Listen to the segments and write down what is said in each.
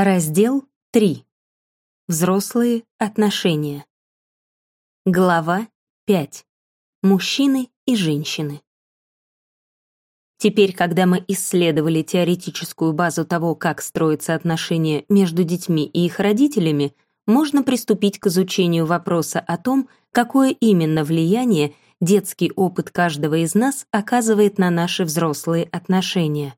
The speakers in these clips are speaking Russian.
Раздел 3. Взрослые отношения. Глава 5. Мужчины и женщины. Теперь, когда мы исследовали теоретическую базу того, как строятся отношения между детьми и их родителями, можно приступить к изучению вопроса о том, какое именно влияние детский опыт каждого из нас оказывает на наши взрослые отношения.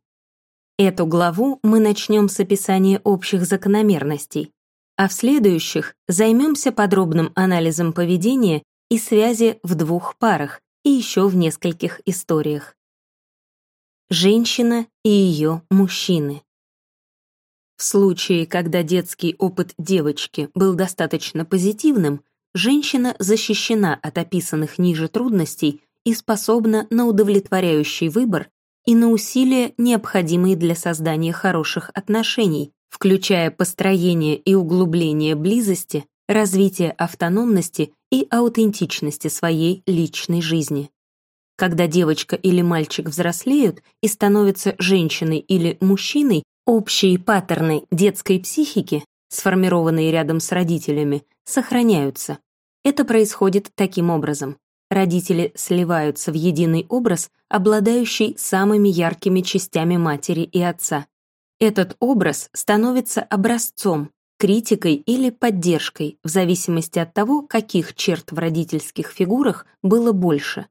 Эту главу мы начнем с описания общих закономерностей, а в следующих займемся подробным анализом поведения и связи в двух парах и еще в нескольких историях. Женщина и ее мужчины. В случае, когда детский опыт девочки был достаточно позитивным, женщина защищена от описанных ниже трудностей и способна на удовлетворяющий выбор и на усилия, необходимые для создания хороших отношений, включая построение и углубление близости, развитие автономности и аутентичности своей личной жизни. Когда девочка или мальчик взрослеют и становятся женщиной или мужчиной, общие паттерны детской психики, сформированные рядом с родителями, сохраняются. Это происходит таким образом родители сливаются в единый образ, обладающий самыми яркими частями матери и отца. Этот образ становится образцом, критикой или поддержкой, в зависимости от того, каких черт в родительских фигурах было больше.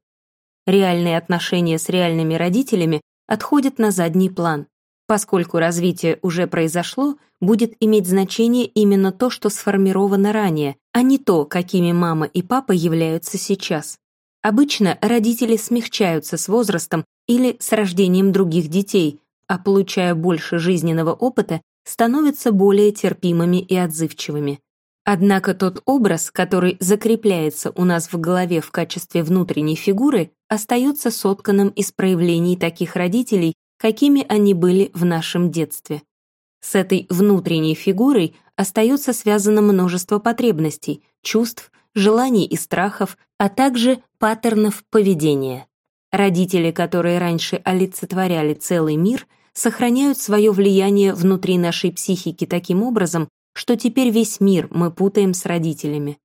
Реальные отношения с реальными родителями отходят на задний план. Поскольку развитие уже произошло, будет иметь значение именно то, что сформировано ранее, а не то, какими мама и папа являются сейчас. Обычно родители смягчаются с возрастом или с рождением других детей, а получая больше жизненного опыта, становятся более терпимыми и отзывчивыми. Однако тот образ, который закрепляется у нас в голове в качестве внутренней фигуры, остается сотканным из проявлений таких родителей, какими они были в нашем детстве. С этой внутренней фигурой остается связано множество потребностей, чувств, желаний и страхов, а также паттернов поведения. Родители, которые раньше олицетворяли целый мир, сохраняют свое влияние внутри нашей психики таким образом, что теперь весь мир мы путаем с родителями.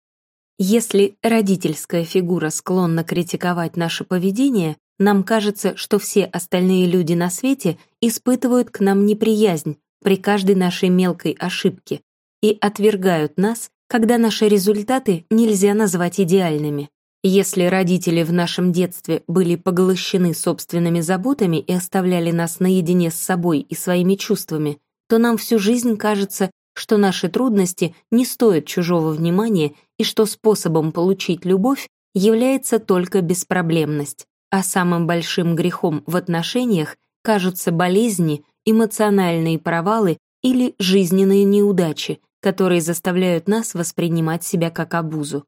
Если родительская фигура склонна критиковать наше поведение, нам кажется, что все остальные люди на свете испытывают к нам неприязнь при каждой нашей мелкой ошибке и отвергают нас когда наши результаты нельзя назвать идеальными. Если родители в нашем детстве были поглощены собственными заботами и оставляли нас наедине с собой и своими чувствами, то нам всю жизнь кажется, что наши трудности не стоят чужого внимания и что способом получить любовь является только беспроблемность, а самым большим грехом в отношениях кажутся болезни, эмоциональные провалы или жизненные неудачи, которые заставляют нас воспринимать себя как обузу.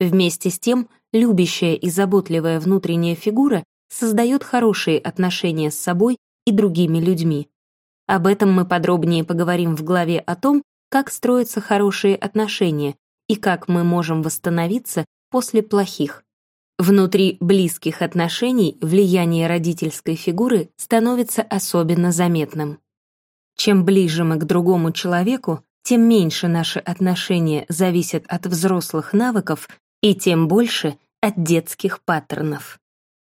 Вместе с тем, любящая и заботливая внутренняя фигура создает хорошие отношения с собой и другими людьми. Об этом мы подробнее поговорим в главе о том, как строятся хорошие отношения и как мы можем восстановиться после плохих. Внутри близких отношений влияние родительской фигуры становится особенно заметным. Чем ближе мы к другому человеку, тем меньше наши отношения зависят от взрослых навыков и тем больше от детских паттернов.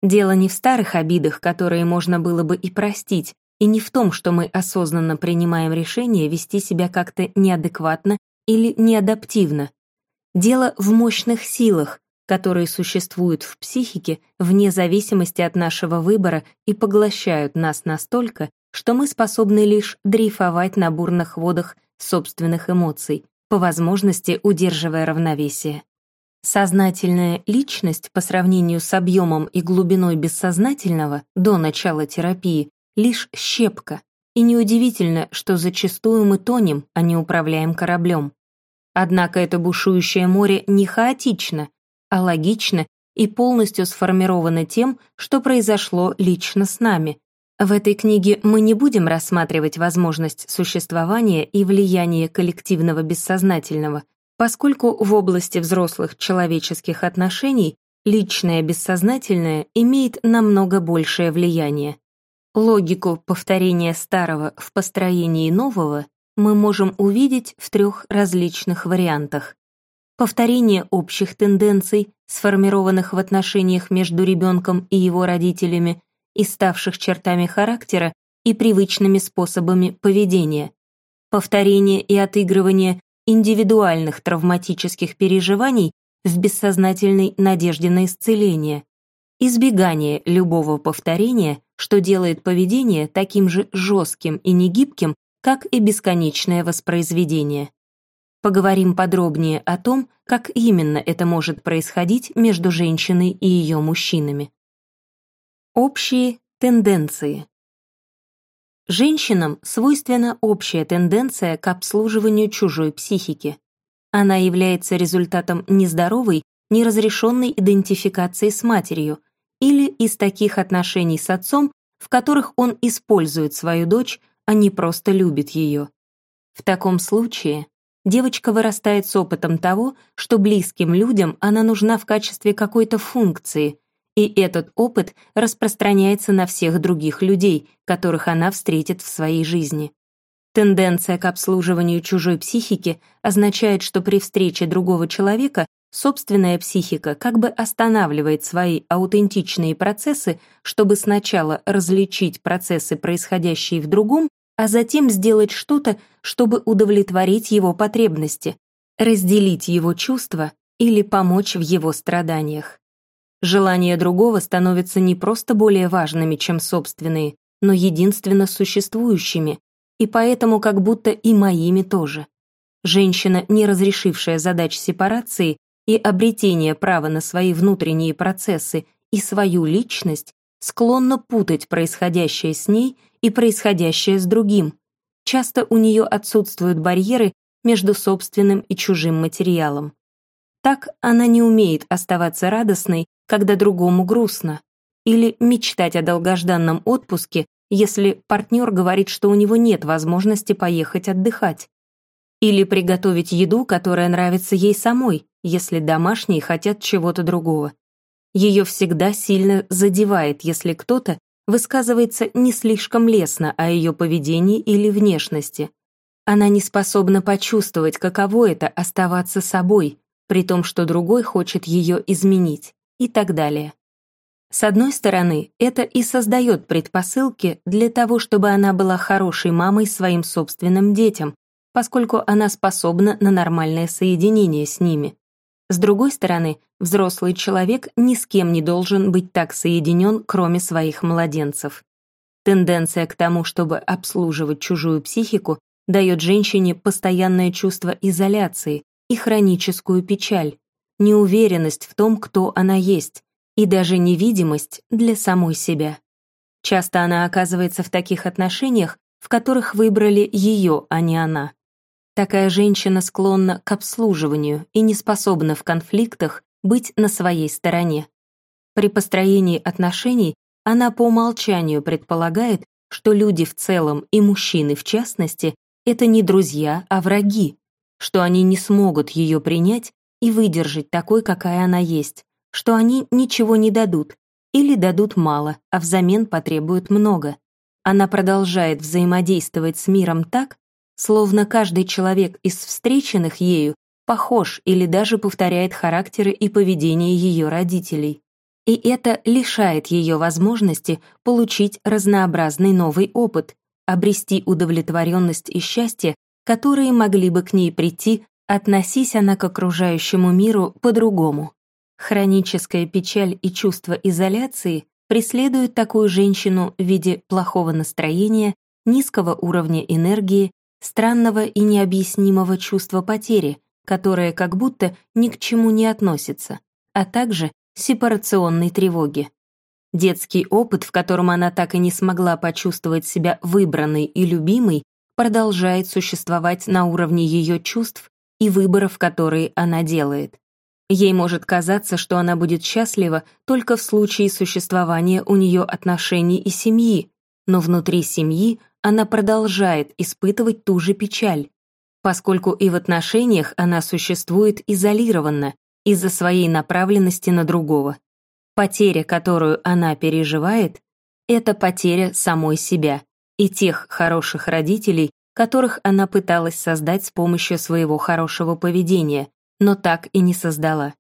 Дело не в старых обидах, которые можно было бы и простить, и не в том, что мы осознанно принимаем решение вести себя как-то неадекватно или неадаптивно. Дело в мощных силах, которые существуют в психике вне зависимости от нашего выбора и поглощают нас настолько, что мы способны лишь дрейфовать на бурных водах собственных эмоций, по возможности удерживая равновесие. Сознательная личность по сравнению с объемом и глубиной бессознательного до начала терапии лишь щепка, и неудивительно, что зачастую мы тонем, а не управляем кораблем. Однако это бушующее море не хаотично, а логично и полностью сформировано тем, что произошло лично с нами, в этой книге мы не будем рассматривать возможность существования и влияния коллективного бессознательного, поскольку в области взрослых человеческих отношений личное бессознательное имеет намного большее влияние. Логику повторения старого в построении нового мы можем увидеть в трех различных вариантах. Повторение общих тенденций, сформированных в отношениях между ребенком и его родителями и ставших чертами характера и привычными способами поведения. Повторение и отыгрывание индивидуальных травматических переживаний в бессознательной надежде на исцеление. Избегание любого повторения, что делает поведение таким же жестким и негибким, как и бесконечное воспроизведение. Поговорим подробнее о том, как именно это может происходить между женщиной и ее мужчинами. Общие тенденции. Женщинам свойственна общая тенденция к обслуживанию чужой психики. Она является результатом нездоровой, неразрешенной идентификации с матерью или из таких отношений с отцом, в которых он использует свою дочь, а не просто любит ее. В таком случае девочка вырастает с опытом того, что близким людям она нужна в качестве какой-то функции, и этот опыт распространяется на всех других людей, которых она встретит в своей жизни. Тенденция к обслуживанию чужой психики означает, что при встрече другого человека собственная психика как бы останавливает свои аутентичные процессы, чтобы сначала различить процессы, происходящие в другом, а затем сделать что-то, чтобы удовлетворить его потребности, разделить его чувства или помочь в его страданиях. Желания другого становятся не просто более важными, чем собственные, но единственно существующими, и поэтому как будто и моими тоже. Женщина, не разрешившая задач сепарации и обретения права на свои внутренние процессы и свою личность, склонна путать происходящее с ней и происходящее с другим. Часто у нее отсутствуют барьеры между собственным и чужим материалом. Так она не умеет оставаться радостной, когда другому грустно, или мечтать о долгожданном отпуске, если партнер говорит, что у него нет возможности поехать отдыхать. Или приготовить еду, которая нравится ей самой, если домашние хотят чего-то другого. Ее всегда сильно задевает, если кто-то высказывается не слишком лестно о ее поведении или внешности. Она не способна почувствовать, каково это оставаться собой, при том, что другой хочет ее изменить, и так далее. С одной стороны, это и создает предпосылки для того, чтобы она была хорошей мамой своим собственным детям, поскольку она способна на нормальное соединение с ними. С другой стороны, взрослый человек ни с кем не должен быть так соединен, кроме своих младенцев. Тенденция к тому, чтобы обслуживать чужую психику, дает женщине постоянное чувство изоляции и хроническую печаль, неуверенность в том, кто она есть, и даже невидимость для самой себя. Часто она оказывается в таких отношениях, в которых выбрали ее, а не она. Такая женщина склонна к обслуживанию и не способна в конфликтах быть на своей стороне. При построении отношений она по умолчанию предполагает, что люди в целом и мужчины в частности — это не друзья, а враги, что они не смогут ее принять и выдержать такой, какая она есть, что они ничего не дадут или дадут мало, а взамен потребуют много. Она продолжает взаимодействовать с миром так, словно каждый человек из встреченных ею похож или даже повторяет характеры и поведение ее родителей. И это лишает ее возможности получить разнообразный новый опыт, обрести удовлетворенность и счастье, которые могли бы к ней прийти, относись она к окружающему миру по-другому. Хроническая печаль и чувство изоляции преследуют такую женщину в виде плохого настроения, низкого уровня энергии, странного и необъяснимого чувства потери, которое как будто ни к чему не относится, а также сепарационной тревоги. Детский опыт, в котором она так и не смогла почувствовать себя выбранной и любимой, продолжает существовать на уровне ее чувств и выборов, которые она делает. Ей может казаться, что она будет счастлива только в случае существования у нее отношений и семьи, но внутри семьи она продолжает испытывать ту же печаль, поскольку и в отношениях она существует изолированно из-за своей направленности на другого. Потеря, которую она переживает, это потеря самой себя и тех хороших родителей, которых она пыталась создать с помощью своего хорошего поведения, но так и не создала.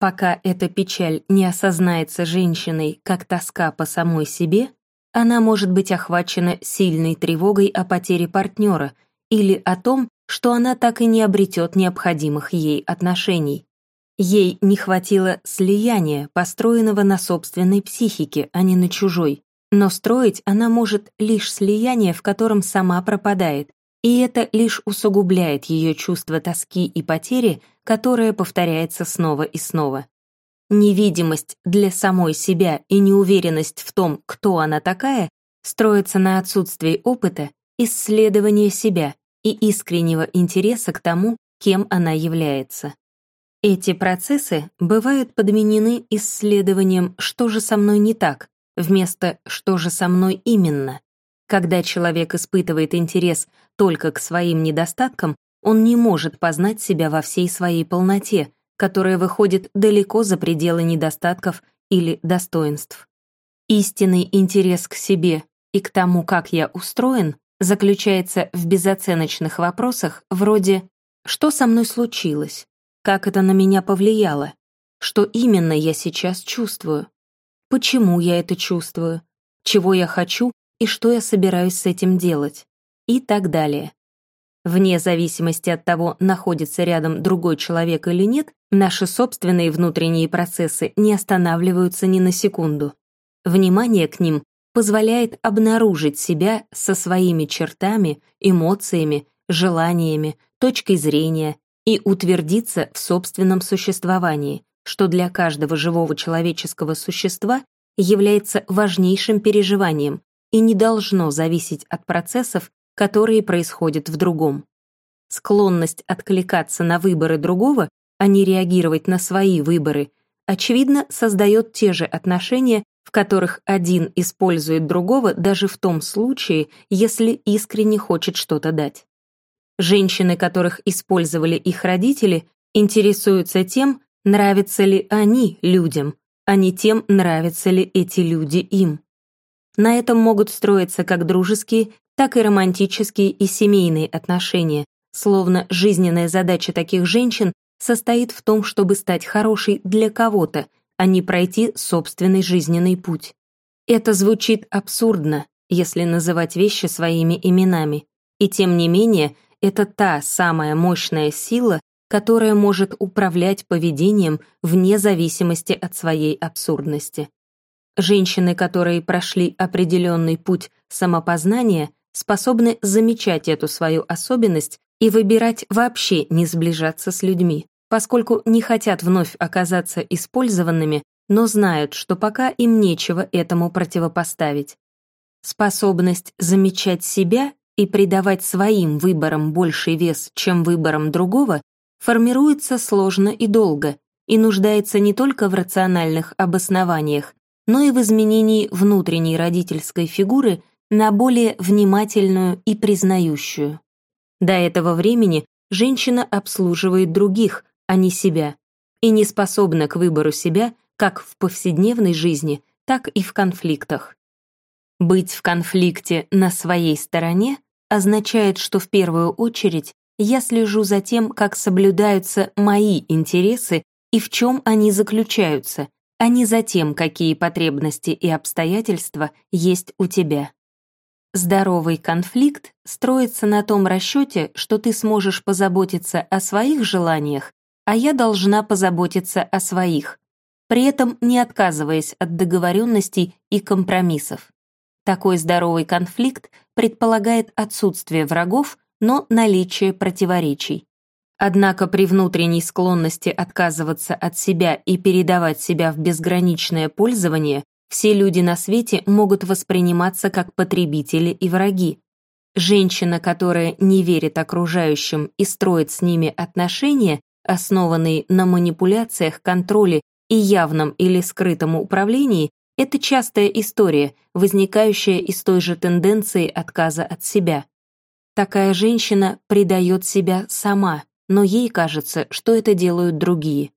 Пока эта печаль не осознается женщиной как тоска по самой себе, она может быть охвачена сильной тревогой о потере партнера или о том, что она так и не обретет необходимых ей отношений. Ей не хватило слияния, построенного на собственной психике, а не на чужой. Но строить она может лишь слияние, в котором сама пропадает, и это лишь усугубляет ее чувство тоски и потери, которое повторяется снова и снова. Невидимость для самой себя и неуверенность в том, кто она такая, строятся на отсутствии опыта, исследования себя и искреннего интереса к тому, кем она является. Эти процессы бывают подменены исследованием «что же со мной не так?» Вместо «что же со мной именно?». Когда человек испытывает интерес только к своим недостаткам, он не может познать себя во всей своей полноте, которая выходит далеко за пределы недостатков или достоинств. Истинный интерес к себе и к тому, как я устроен, заключается в безоценочных вопросах вроде «что со мной случилось?», как это на меня повлияло? Что именно я сейчас чувствую? Почему я это чувствую? Чего я хочу и что я собираюсь с этим делать? И так далее. Вне зависимости от того, находится рядом другой человек или нет, наши собственные внутренние процессы не останавливаются ни на секунду. Внимание к ним позволяет обнаружить себя со своими чертами, эмоциями, желаниями, точкой зрения, и утвердиться в собственном существовании, что для каждого живого человеческого существа является важнейшим переживанием и не должно зависеть от процессов, которые происходят в другом. Склонность откликаться на выборы другого, а не реагировать на свои выборы, очевидно, создает те же отношения, в которых один использует другого даже в том случае, если искренне хочет что-то дать. Женщины, которых использовали их родители, интересуются тем, нравятся ли они людям, а не тем, нравятся ли эти люди им. На этом могут строиться как дружеские, так и романтические и семейные отношения, словно жизненная задача таких женщин состоит в том, чтобы стать хорошей для кого-то, а не пройти собственный жизненный путь. Это звучит абсурдно, если называть вещи своими именами, и тем не менее это та самая мощная сила, которая может управлять поведением вне зависимости от своей абсурдности. Женщины, которые прошли определенный путь самопознания, способны замечать эту свою особенность и выбирать вообще не сближаться с людьми, поскольку не хотят вновь оказаться использованными, но знают, что пока им нечего этому противопоставить. Способность замечать себя и придавать своим выборам больший вес, чем выборам другого, формируется сложно и долго и нуждается не только в рациональных обоснованиях, но и в изменении внутренней родительской фигуры на более внимательную и признающую. До этого времени женщина обслуживает других, а не себя, и не способна к выбору себя как в повседневной жизни, так и в конфликтах. Быть в конфликте на своей стороне означает, что в первую очередь я слежу за тем, как соблюдаются мои интересы и в чем они заключаются, а не за тем, какие потребности и обстоятельства есть у тебя. Здоровый конфликт строится на том расчете, что ты сможешь позаботиться о своих желаниях, а я должна позаботиться о своих, при этом не отказываясь от договоренностей и компромиссов. Такой здоровый конфликт предполагает отсутствие врагов, но наличие противоречий. Однако при внутренней склонности отказываться от себя и передавать себя в безграничное пользование, все люди на свете могут восприниматься как потребители и враги. Женщина, которая не верит окружающим и строит с ними отношения, основанные на манипуляциях, контроле и явном или скрытом управлении, это частая история, возникающая из той же тенденции отказа от себя. Такая женщина предает себя сама, но ей кажется, что это делают другие.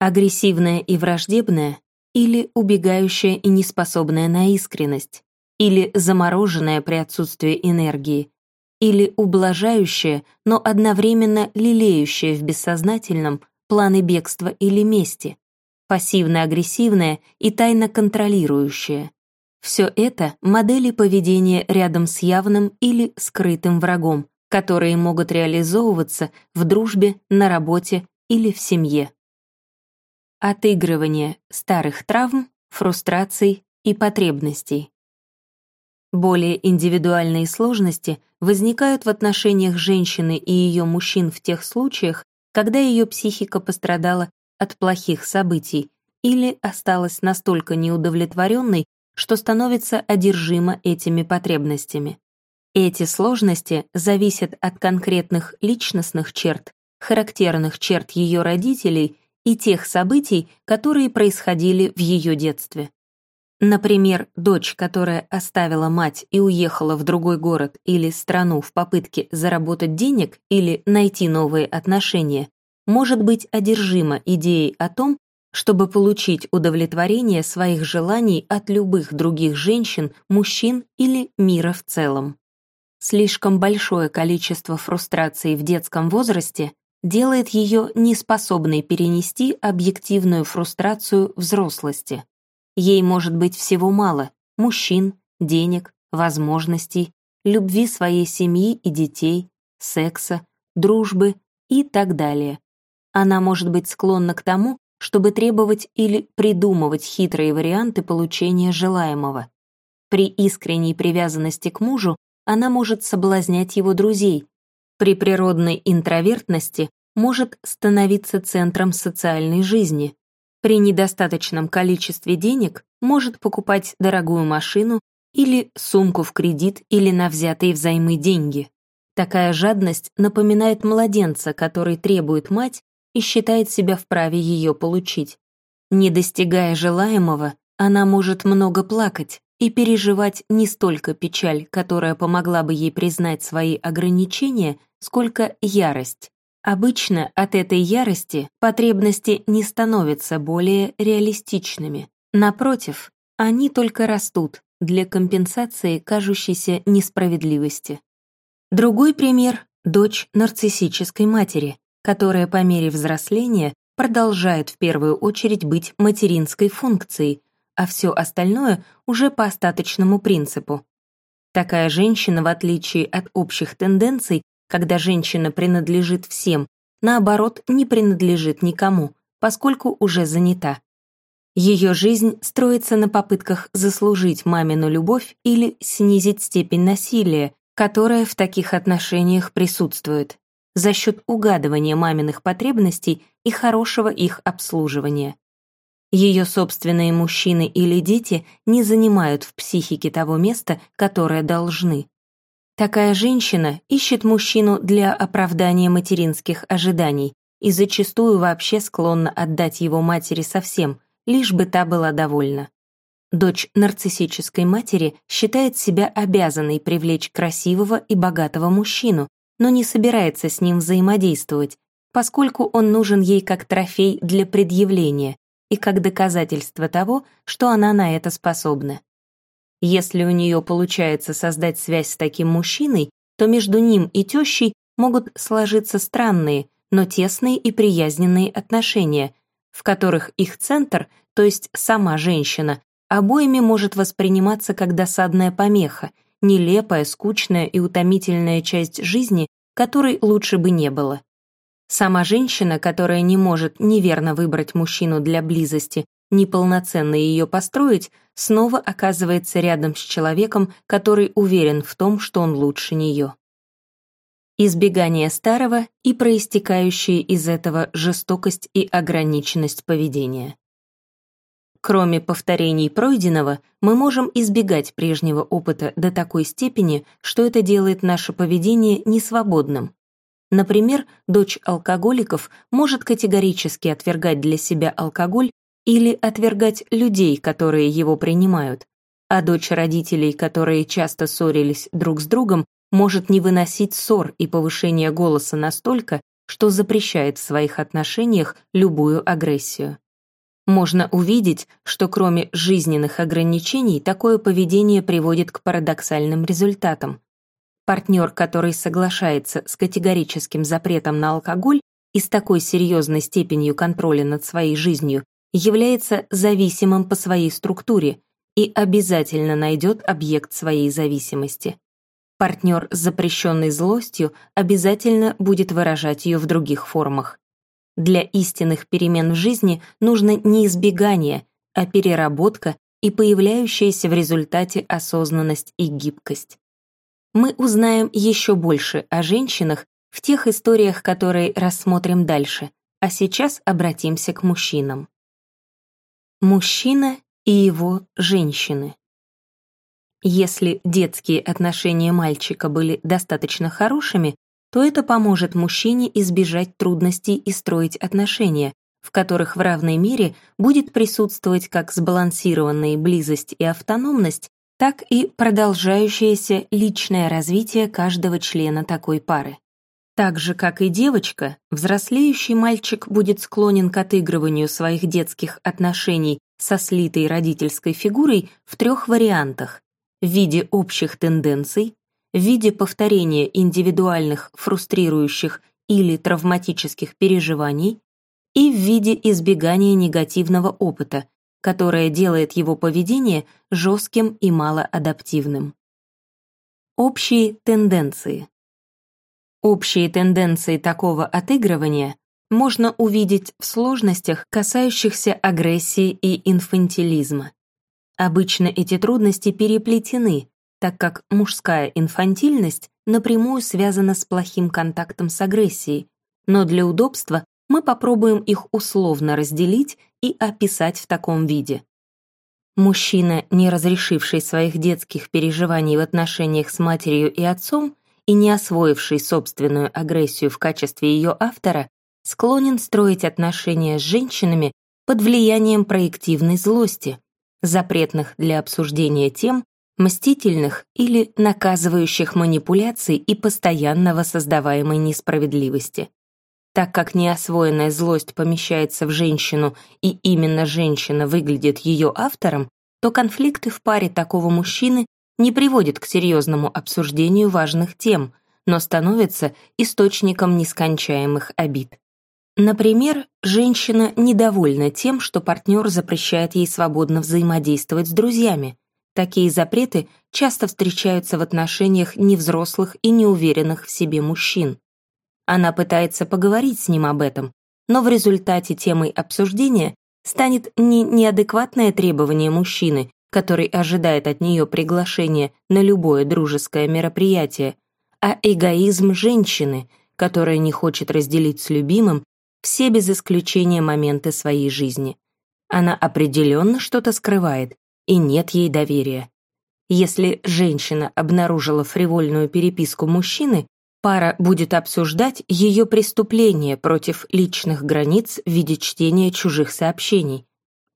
Агрессивная и враждебная, или убегающая и неспособная на искренность, или замороженная при отсутствии энергии. или ублажающее, но одновременно лелеющее в бессознательном планы бегства или мести, пассивно-агрессивное и тайно контролирующее. Все это модели поведения рядом с явным или скрытым врагом, которые могут реализовываться в дружбе, на работе или в семье. Отыгрывание старых травм, фрустраций и потребностей. Более индивидуальные сложности возникают в отношениях женщины и ее мужчин в тех случаях, когда ее психика пострадала от плохих событий или осталась настолько неудовлетворенной, что становится одержима этими потребностями. Эти сложности зависят от конкретных личностных черт, характерных черт ее родителей и тех событий, которые происходили в ее детстве. Например, дочь, которая оставила мать и уехала в другой город или страну в попытке заработать денег или найти новые отношения, может быть одержима идеей о том, чтобы получить удовлетворение своих желаний от любых других женщин, мужчин или мира в целом. Слишком большое количество фрустрации в детском возрасте делает ее неспособной перенести объективную фрустрацию взрослости. Ей может быть всего мало — мужчин, денег, возможностей, любви своей семьи и детей, секса, дружбы и так далее. Она может быть склонна к тому, чтобы требовать или придумывать хитрые варианты получения желаемого. При искренней привязанности к мужу она может соблазнять его друзей, при природной интровертности может становиться центром социальной жизни, при недостаточном количестве денег может покупать дорогую машину или сумку в кредит или на взятые взаймы деньги. Такая жадность напоминает младенца, который требует мать и считает себя вправе ее получить. Не достигая желаемого, она может много плакать и переживать не столько печаль, которая помогла бы ей признать свои ограничения, сколько ярость. Обычно от этой ярости потребности не становятся более реалистичными. Напротив, они только растут для компенсации кажущейся несправедливости. Другой пример — дочь нарциссической матери, которая по мере взросления продолжает в первую очередь быть материнской функцией, а все остальное уже по остаточному принципу. Такая женщина, в отличие от общих тенденций, когда женщина принадлежит всем, наоборот, не принадлежит никому, поскольку уже занята. Ее жизнь строится на попытках заслужить мамину любовь или снизить степень насилия, которая в таких отношениях присутствует за счет угадывания маминых потребностей и хорошего их обслуживания. Ее собственные мужчины или дети не занимают в психике того места, которое должны. Такая женщина ищет мужчину для оправдания материнских ожиданий и зачастую вообще склонна отдать его матери совсем, лишь бы та была довольна. Дочь нарциссической матери считает себя обязанной привлечь красивого и богатого мужчину, но не собирается с ним взаимодействовать, поскольку он нужен ей как трофей для предъявления и как доказательство того, что она на это способна. Если у нее получается создать связь с таким мужчиной, то между ним и тещей могут сложиться странные, но тесные и приязненные отношения, в которых их центр, то есть сама женщина, обоими может восприниматься как досадная помеха, нелепая, скучная и утомительная часть жизни, которой лучше бы не было. Сама женщина, которая не может неверно выбрать мужчину для близости, неполноценно ее построить, снова оказывается рядом с человеком, который уверен в том, что он лучше нее. Избегание старого и проистекающие из этого жестокость и ограниченность поведения. Кроме повторений пройденного, мы можем избегать прежнего опыта до такой степени, что это делает наше поведение несвободным. Например, дочь алкоголиков может категорически отвергать для себя алкоголь или отвергать людей, которые его принимают, а дочь родителей, которые часто ссорились друг с другом, может не выносить ссор и повышение голоса настолько, что запрещает в своих отношениях любую агрессию. Можно увидеть, что кроме жизненных ограничений такое поведение приводит к парадоксальным результатам. Партнер, который соглашается с категорическим запретом на алкоголь и с такой серьезной степенью контроля над своей жизнью, является зависимым по своей структуре и обязательно найдет объект своей зависимости. Партнер с запрещенной злостью обязательно будет выражать ее в других формах. Для истинных перемен в жизни нужно не избегание, а переработка и появляющаяся в результате осознанность и гибкость. Мы узнаем еще больше о женщинах в тех историях, которые рассмотрим дальше, а сейчас обратимся к мужчинам. Мужчина и его женщины. Если детские отношения мальчика были достаточно хорошими, то это поможет мужчине избежать трудностей и строить отношения, в которых в равной мере будет присутствовать как сбалансированная близость и автономность, так и продолжающееся личное развитие каждого члена такой пары. Так же, как и девочка, взрослеющий мальчик будет склонен к отыгрыванию своих детских отношений со слитой родительской фигурой в трех вариантах – в виде общих тенденций, в виде повторения индивидуальных фрустрирующих или травматических переживаний и в виде избегания негативного опыта, которое делает его поведение жестким и малоадаптивным. Общие тенденции. Общие тенденции такого отыгрывания можно увидеть в сложностях, касающихся агрессии и инфантилизма. Обычно эти трудности переплетены, так как мужская инфантильность напрямую связана с плохим контактом с агрессией, но для удобства мы попробуем их условно разделить и описать в таком виде. Мужчина, не разрешивший своих детских переживаний в отношениях с матерью и отцом и не освоивший собственную агрессию в качестве ее автора, склонен строить отношения с женщинами под влиянием проективной злости, запретных для обсуждения тем, мстительных или наказывающих манипуляций и постоянно воссоздаваемой несправедливости. Так как неосвоенная злость помещается в женщину, и именно женщина выглядит ее автором, то конфликты в паре такого мужчины не приводят к серьезному обсуждению важных тем, но становятся источником нескончаемых обид. Например, женщина недовольна тем, что партнер запрещает ей свободно взаимодействовать с друзьями. Такие запреты часто встречаются в отношениях невзрослых и неуверенных в себе мужчин. Она пытается поговорить с ним об этом, но в результате темой обсуждения станет не неадекватное требование мужчины, который ожидает от нее приглашения на любое дружеское мероприятие, а эгоизм женщины, которая не хочет разделить с любимым все без исключения моменты своей жизни. Она определенно что-то скрывает, и нет ей доверия. Если женщина обнаружила фривольную переписку мужчины, Пара будет обсуждать ее преступление против личных границ в виде чтения чужих сообщений.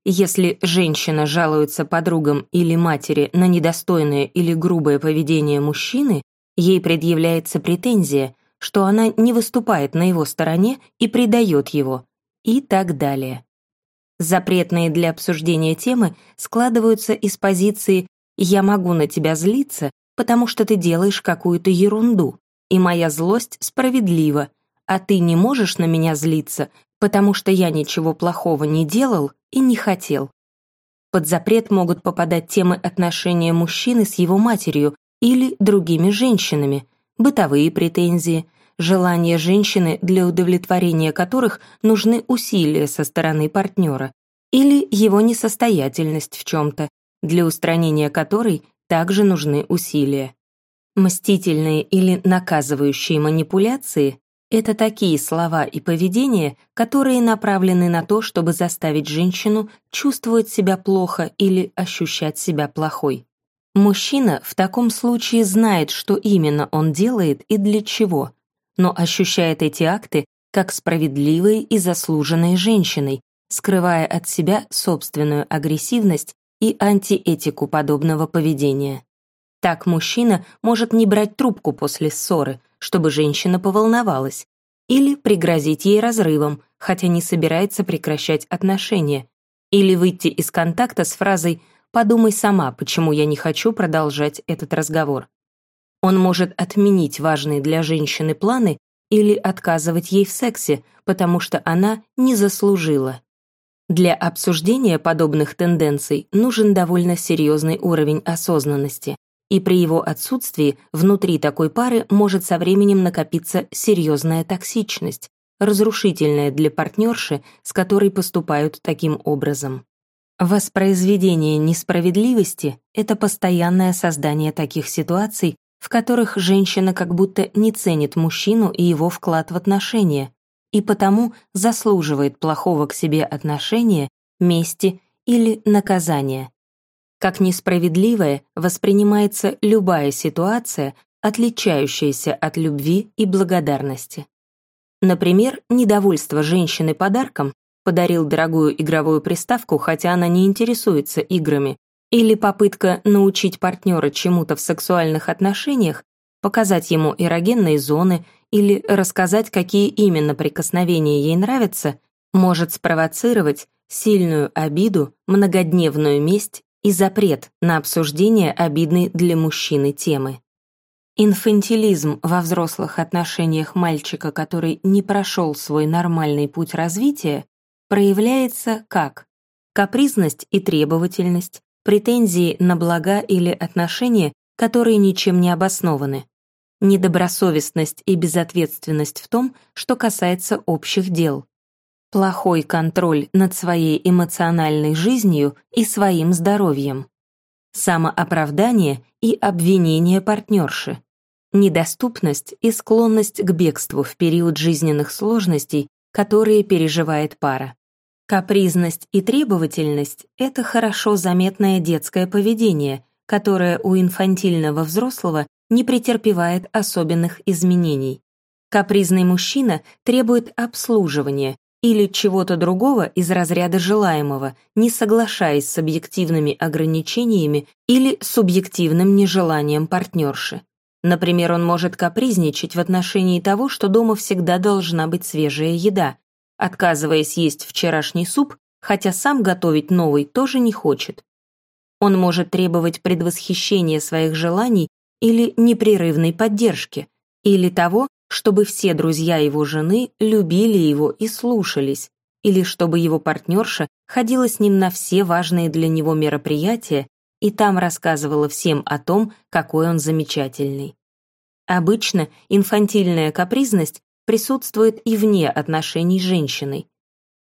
Если женщина жалуется подругам или матери на недостойное или грубое поведение мужчины, ей предъявляется претензия, что она не выступает на его стороне и предает его, и так далее. Запретные для обсуждения темы складываются из позиции «я могу на тебя злиться, потому что ты делаешь какую-то ерунду», и моя злость справедлива, а ты не можешь на меня злиться, потому что я ничего плохого не делал и не хотел. Под запрет могут попадать темы отношения мужчины с его матерью или другими женщинами, бытовые претензии, желания женщины, для удовлетворения которых нужны усилия со стороны партнера, или его несостоятельность в чем-то, для устранения которой также нужны усилия. Мстительные или наказывающие манипуляции — это такие слова и поведение, которые направлены на то, чтобы заставить женщину чувствовать себя плохо или ощущать себя плохой. Мужчина в таком случае знает, что именно он делает и для чего, но ощущает эти акты как справедливые и заслуженные женщиной, скрывая от себя собственную агрессивность и антиэтику подобного поведения. Так мужчина может не брать трубку после ссоры, чтобы женщина поволновалась, или пригрозить ей разрывом, хотя не собирается прекращать отношения, или выйти из контакта с фразой «подумай сама, почему я не хочу продолжать этот разговор». Он может отменить важные для женщины планы или отказывать ей в сексе, потому что она не заслужила. Для обсуждения подобных тенденций нужен довольно серьезный уровень осознанности, и при его отсутствии внутри такой пары может со временем накопиться серьезная токсичность, разрушительная для партнерши, с которой поступают таким образом. Воспроизведение несправедливости — это постоянное создание таких ситуаций, в которых женщина как будто не ценит мужчину и его вклад в отношения, и потому заслуживает плохого к себе отношения, мести или наказания. Как несправедливая воспринимается любая ситуация, отличающаяся от любви и благодарности. Например, недовольство женщины подарком подарил дорогую игровую приставку, хотя она не интересуется играми, или попытка научить партнера чему-то в сексуальных отношениях, показать ему эрогенные зоны или рассказать, какие именно прикосновения ей нравятся, может спровоцировать сильную обиду, многодневную месть и запрет на обсуждение обидной для мужчины темы. Инфантилизм во взрослых отношениях мальчика, который не прошел свой нормальный путь развития, проявляется как капризность и требовательность, претензии на блага или отношения, которые ничем не обоснованы, недобросовестность и безответственность в том, что касается общих дел, плохой контроль над своей эмоциональной жизнью и своим здоровьем, самооправдание и обвинение партнерши, недоступность и склонность к бегству в период жизненных сложностей, которые переживает пара. Капризность и требовательность — это хорошо заметное детское поведение, которое у инфантильного взрослого не претерпевает особенных изменений. Капризный мужчина требует обслуживания, или чего-то другого из разряда желаемого, не соглашаясь с объективными ограничениями или субъективным нежеланием партнерши. Например, он может капризничать в отношении того, что дома всегда должна быть свежая еда, отказываясь есть вчерашний суп, хотя сам готовить новый тоже не хочет. Он может требовать предвосхищения своих желаний или непрерывной поддержки, или того, чтобы все друзья его жены любили его и слушались, или чтобы его партнерша ходила с ним на все важные для него мероприятия и там рассказывала всем о том, какой он замечательный. Обычно инфантильная капризность присутствует и вне отношений с женщиной.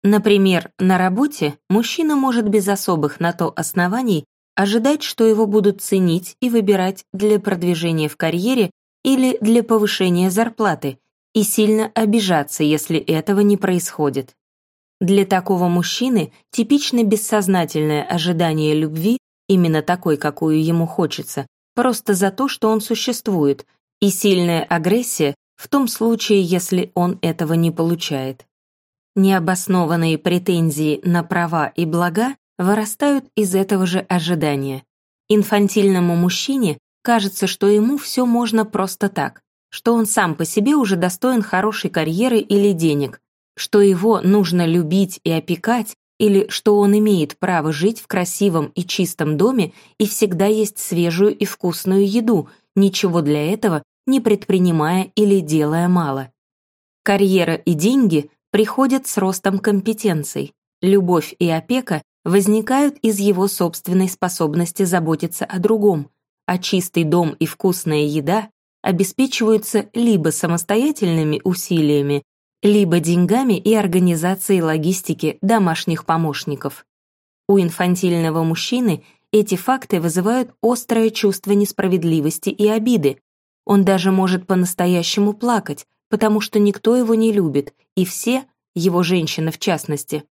Например, на работе мужчина может без особых на то оснований ожидать, что его будут ценить и выбирать для продвижения в карьере или для повышения зарплаты и сильно обижаться, если этого не происходит. Для такого мужчины типично бессознательное ожидание любви, именно такой, какую ему хочется, просто за то, что он существует, и сильная агрессия в том случае, если он этого не получает. Необоснованные претензии на права и блага вырастают из этого же ожидания. Инфантильному мужчине Кажется, что ему все можно просто так, что он сам по себе уже достоин хорошей карьеры или денег, что его нужно любить и опекать, или что он имеет право жить в красивом и чистом доме и всегда есть свежую и вкусную еду, ничего для этого не предпринимая или делая мало. Карьера и деньги приходят с ростом компетенций. Любовь и опека возникают из его собственной способности заботиться о другом, а чистый дом и вкусная еда обеспечиваются либо самостоятельными усилиями, либо деньгами и организацией логистики домашних помощников. У инфантильного мужчины эти факты вызывают острое чувство несправедливости и обиды. Он даже может по-настоящему плакать, потому что никто его не любит, и все, его женщина в частности,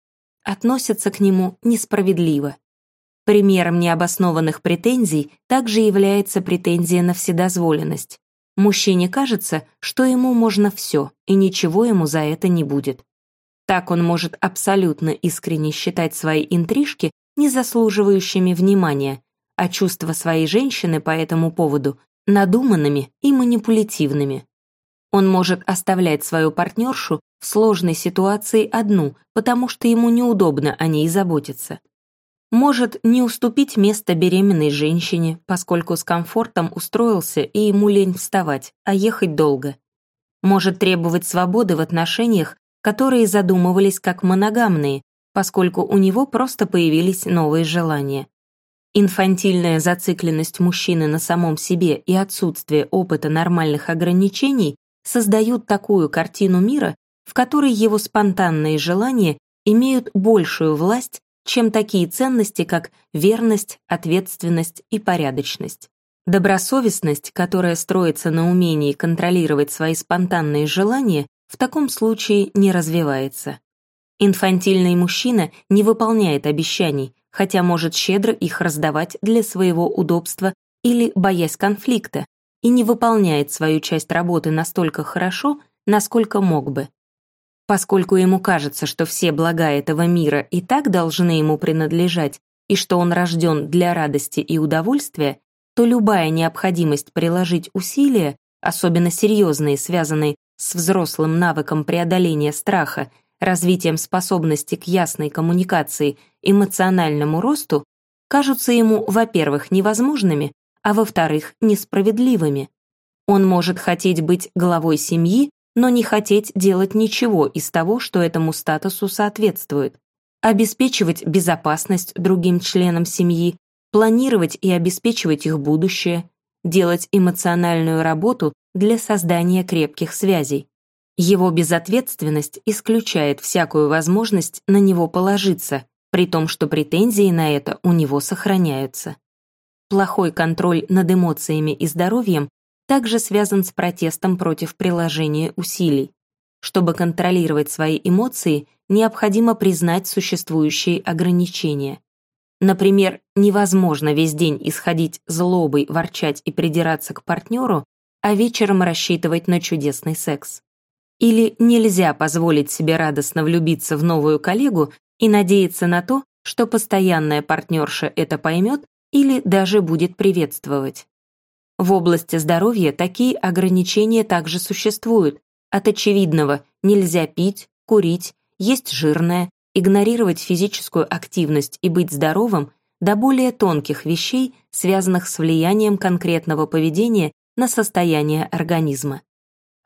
относятся к нему несправедливо. Примером необоснованных претензий также является претензия на вседозволенность. Мужчине кажется, что ему можно все, и ничего ему за это не будет. Так он может абсолютно искренне считать свои интрижки незаслуживающими внимания, а чувства своей женщины по этому поводу надуманными и манипулятивными. Он может оставлять свою партнершу в сложной ситуации одну, потому что ему неудобно о ней заботиться. может не уступить место беременной женщине, поскольку с комфортом устроился и ему лень вставать, а ехать долго. Может требовать свободы в отношениях, которые задумывались как моногамные, поскольку у него просто появились новые желания. Инфантильная зацикленность мужчины на самом себе и отсутствие опыта нормальных ограничений создают такую картину мира, в которой его спонтанные желания имеют большую власть чем такие ценности, как верность, ответственность и порядочность. Добросовестность, которая строится на умении контролировать свои спонтанные желания, в таком случае не развивается. Инфантильный мужчина не выполняет обещаний, хотя может щедро их раздавать для своего удобства или боясь конфликта, и не выполняет свою часть работы настолько хорошо, насколько мог бы. Поскольку ему кажется, что все блага этого мира и так должны ему принадлежать, и что он рожден для радости и удовольствия, то любая необходимость приложить усилия, особенно серьезные, связанные с взрослым навыком преодоления страха, развитием способности к ясной коммуникации, эмоциональному росту, кажутся ему, во-первых, невозможными, а во-вторых, несправедливыми. Он может хотеть быть главой семьи, но не хотеть делать ничего из того, что этому статусу соответствует. Обеспечивать безопасность другим членам семьи, планировать и обеспечивать их будущее, делать эмоциональную работу для создания крепких связей. Его безответственность исключает всякую возможность на него положиться, при том, что претензии на это у него сохраняются. Плохой контроль над эмоциями и здоровьем также связан с протестом против приложения усилий. Чтобы контролировать свои эмоции, необходимо признать существующие ограничения. Например, невозможно весь день исходить злобой, ворчать и придираться к партнеру, а вечером рассчитывать на чудесный секс. Или нельзя позволить себе радостно влюбиться в новую коллегу и надеяться на то, что постоянная партнерша это поймет или даже будет приветствовать. В области здоровья такие ограничения также существуют. От очевидного нельзя пить, курить, есть жирное, игнорировать физическую активность и быть здоровым до более тонких вещей, связанных с влиянием конкретного поведения на состояние организма.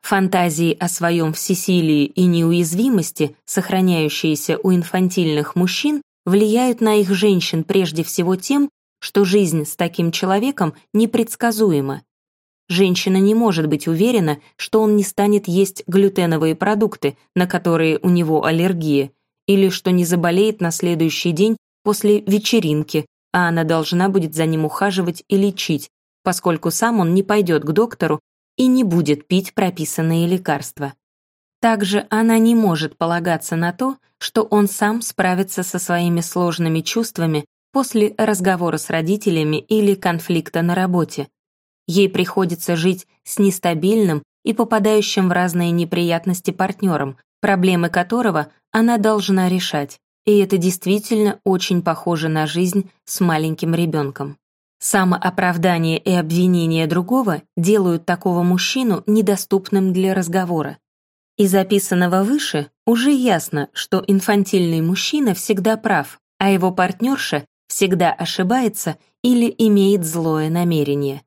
Фантазии о своем всесилии и неуязвимости, сохраняющиеся у инфантильных мужчин, влияют на их женщин прежде всего тем, что жизнь с таким человеком непредсказуема. Женщина не может быть уверена, что он не станет есть глютеновые продукты, на которые у него аллергия, или что не заболеет на следующий день после вечеринки, а она должна будет за ним ухаживать и лечить, поскольку сам он не пойдет к доктору и не будет пить прописанные лекарства. Также она не может полагаться на то, что он сам справится со своими сложными чувствами после разговора с родителями или конфликта на работе. Ей приходится жить с нестабильным и попадающим в разные неприятности партнером, проблемы которого она должна решать. И это действительно очень похоже на жизнь с маленьким ребенком. Самооправдание и обвинение другого делают такого мужчину недоступным для разговора. Из описанного выше уже ясно, что инфантильный мужчина всегда прав, а его партнерша всегда ошибается или имеет злое намерение.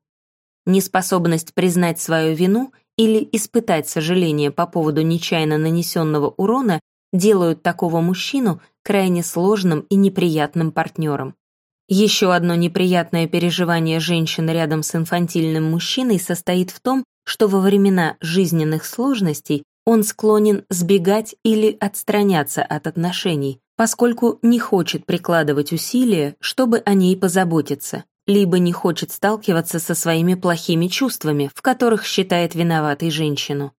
Неспособность признать свою вину или испытать сожаление по поводу нечаянно нанесенного урона делают такого мужчину крайне сложным и неприятным партнером. Еще одно неприятное переживание женщин рядом с инфантильным мужчиной состоит в том, что во времена жизненных сложностей он склонен сбегать или отстраняться от отношений, поскольку не хочет прикладывать усилия, чтобы о ней позаботиться, либо не хочет сталкиваться со своими плохими чувствами, в которых считает виноватой женщину.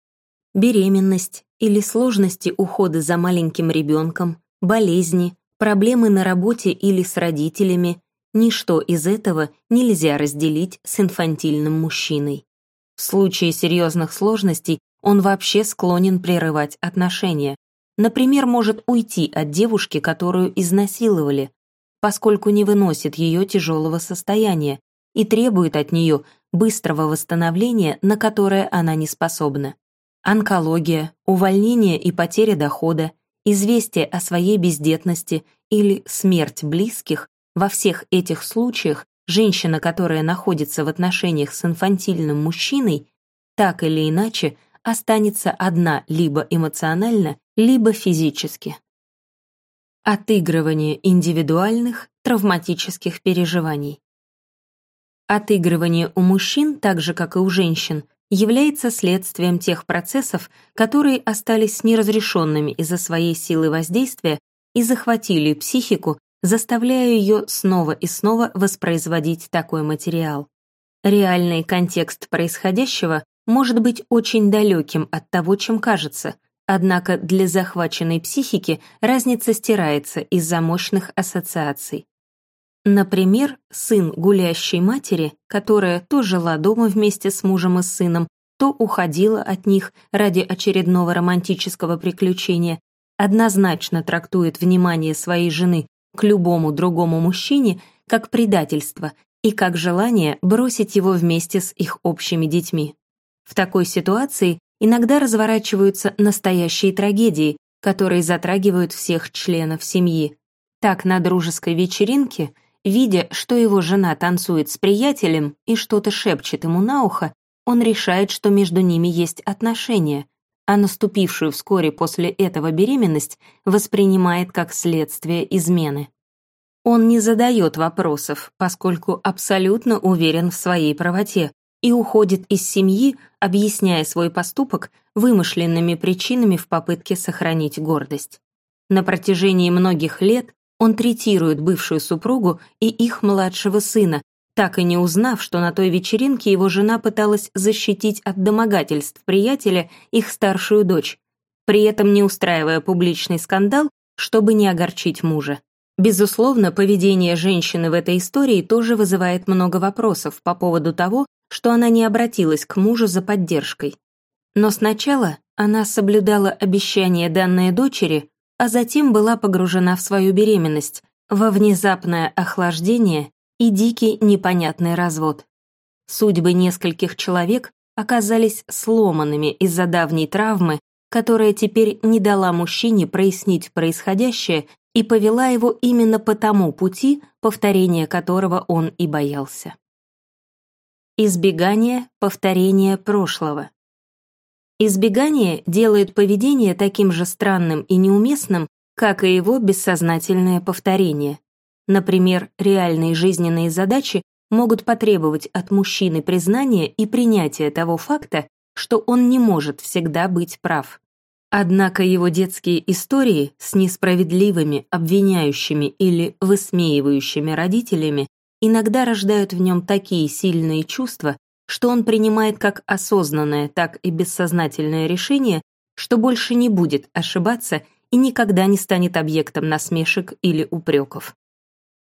Беременность или сложности ухода за маленьким ребенком, болезни, проблемы на работе или с родителями, ничто из этого нельзя разделить с инфантильным мужчиной. В случае серьезных сложностей он вообще склонен прерывать отношения, Например, может уйти от девушки, которую изнасиловали, поскольку не выносит ее тяжелого состояния и требует от нее быстрого восстановления, на которое она не способна. Онкология, увольнение и потеря дохода, известие о своей бездетности или смерть близких Во всех этих случаях женщина, которая находится в отношениях с инфантильным мужчиной, так или иначе останется одна либо эмоционально, либо физически. Отыгрывание индивидуальных травматических переживаний. Отыгрывание у мужчин, так же как и у женщин, является следствием тех процессов, которые остались неразрешенными из-за своей силы воздействия и захватили психику, заставляя ее снова и снова воспроизводить такой материал. Реальный контекст происходящего может быть очень далеким от того, чем кажется, однако для захваченной психики разница стирается из-за мощных ассоциаций. Например, сын гулящей матери, которая то жила дома вместе с мужем и сыном, то уходила от них ради очередного романтического приключения, однозначно трактует внимание своей жены к любому другому мужчине как предательство и как желание бросить его вместе с их общими детьми. В такой ситуации иногда разворачиваются настоящие трагедии, которые затрагивают всех членов семьи. Так, на дружеской вечеринке – Видя, что его жена танцует с приятелем и что-то шепчет ему на ухо, он решает, что между ними есть отношения, а наступившую вскоре после этого беременность воспринимает как следствие измены. Он не задает вопросов, поскольку абсолютно уверен в своей правоте и уходит из семьи, объясняя свой поступок вымышленными причинами в попытке сохранить гордость. На протяжении многих лет он третирует бывшую супругу и их младшего сына, так и не узнав, что на той вечеринке его жена пыталась защитить от домогательств приятеля их старшую дочь, при этом не устраивая публичный скандал, чтобы не огорчить мужа. Безусловно, поведение женщины в этой истории тоже вызывает много вопросов по поводу того, что она не обратилась к мужу за поддержкой. Но сначала она соблюдала обещание данной дочери а затем была погружена в свою беременность, во внезапное охлаждение и дикий непонятный развод. Судьбы нескольких человек оказались сломанными из-за давней травмы, которая теперь не дала мужчине прояснить происходящее и повела его именно по тому пути, повторения которого он и боялся. Избегание повторения прошлого. Избегание делает поведение таким же странным и неуместным, как и его бессознательное повторение. Например, реальные жизненные задачи могут потребовать от мужчины признания и принятия того факта, что он не может всегда быть прав. Однако его детские истории с несправедливыми, обвиняющими или высмеивающими родителями иногда рождают в нем такие сильные чувства, что он принимает как осознанное, так и бессознательное решение, что больше не будет ошибаться и никогда не станет объектом насмешек или упреков.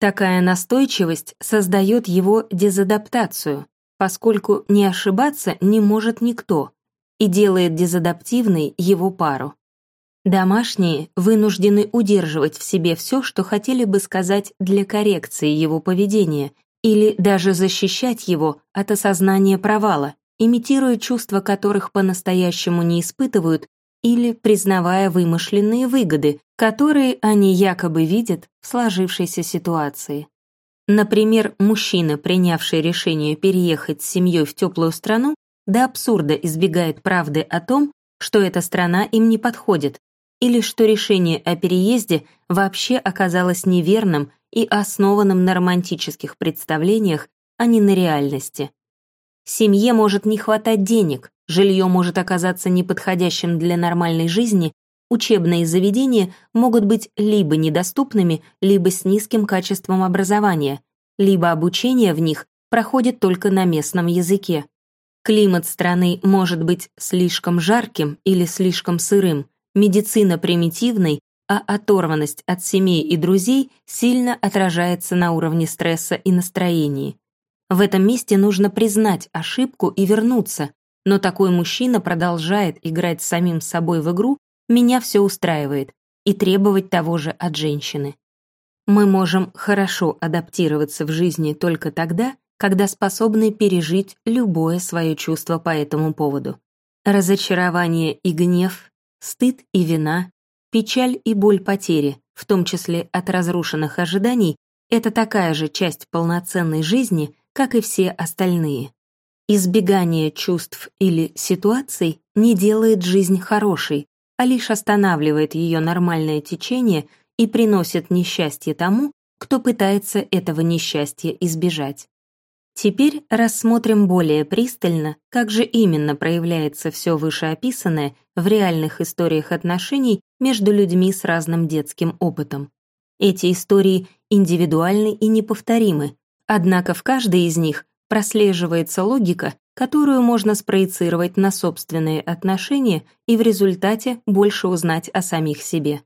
Такая настойчивость создает его дезадаптацию, поскольку не ошибаться не может никто, и делает дезадаптивной его пару. Домашние вынуждены удерживать в себе все, что хотели бы сказать для коррекции его поведения, или даже защищать его от осознания провала, имитируя чувства которых по-настоящему не испытывают или признавая вымышленные выгоды, которые они якобы видят в сложившейся ситуации. Например, мужчина, принявший решение переехать с семьей в теплую страну, до абсурда избегает правды о том, что эта страна им не подходит, или что решение о переезде вообще оказалось неверным и основанным на романтических представлениях, а не на реальности. Семье может не хватать денег, жилье может оказаться неподходящим для нормальной жизни, учебные заведения могут быть либо недоступными, либо с низким качеством образования, либо обучение в них проходит только на местном языке. Климат страны может быть слишком жарким или слишком сырым, медицина примитивной, а оторванность от семей и друзей сильно отражается на уровне стресса и настроении. В этом месте нужно признать ошибку и вернуться, но такой мужчина продолжает играть с самим собой в игру «меня все устраивает» и требовать того же от женщины. Мы можем хорошо адаптироваться в жизни только тогда, когда способны пережить любое свое чувство по этому поводу. Разочарование и гнев, стыд и вина, Печаль и боль потери, в том числе от разрушенных ожиданий, это такая же часть полноценной жизни, как и все остальные. Избегание чувств или ситуаций не делает жизнь хорошей, а лишь останавливает ее нормальное течение и приносит несчастье тому, кто пытается этого несчастья избежать. Теперь рассмотрим более пристально, как же именно проявляется все вышеописанное в реальных историях отношений между людьми с разным детским опытом. Эти истории индивидуальны и неповторимы, однако в каждой из них прослеживается логика, которую можно спроецировать на собственные отношения и в результате больше узнать о самих себе.